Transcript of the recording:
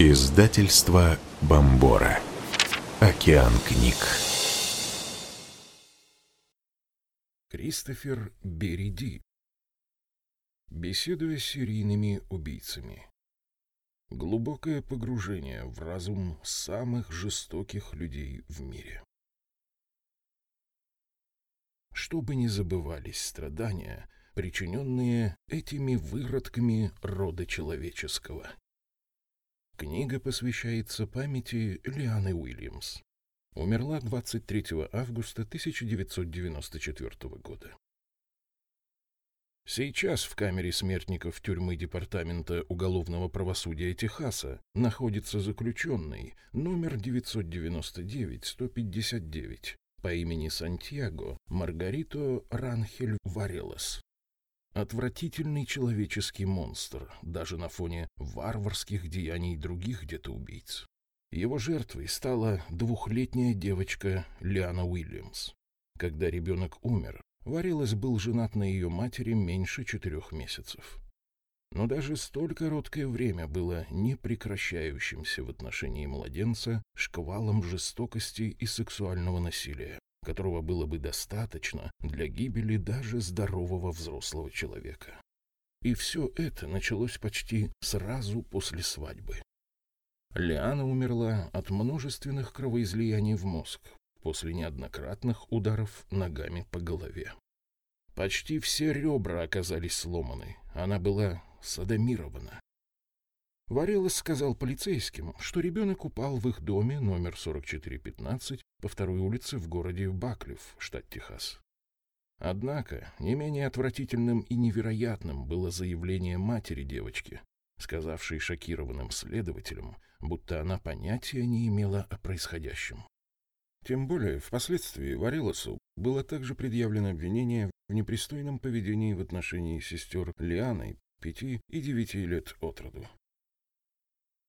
Издательство Бомбора. Океан книг. Кристофер Бериди. Беседуя с серийными убийцами. Глубокое погружение в разум самых жестоких людей в мире. Чтобы не забывались страдания, причиненные этими выродками рода человеческого. Книга посвящается памяти Лианы Уильямс. Умерла 23 августа 1994 года. Сейчас в камере смертников тюрьмы Департамента уголовного правосудия Техаса находится заключенный номер 999-159 по имени Сантьяго Маргарито Ранхель Варелос. Отвратительный человеческий монстр, даже на фоне варварских деяний других где-то убийц. Его жертвой стала двухлетняя девочка Лиана Уильямс. Когда ребенок умер, Варилос был женат на ее матери меньше четырех месяцев. Но даже столь короткое время было непрекращающимся в отношении младенца шквалом жестокости и сексуального насилия которого было бы достаточно для гибели даже здорового взрослого человека. И все это началось почти сразу после свадьбы. Лиана умерла от множественных кровоизлияний в мозг после неоднократных ударов ногами по голове. Почти все ребра оказались сломаны, она была садомирована. Варелос сказал полицейским, что ребенок упал в их доме номер 4415 по второй улице в городе Баклиф, штат Техас. Однако не менее отвратительным и невероятным было заявление матери девочки, сказавшей шокированным следователям, будто она понятия не имела о происходящем. Тем более, впоследствии Варелосу было также предъявлено обвинение в непристойном поведении в отношении сестер Лианы, пяти и девяти лет от роду.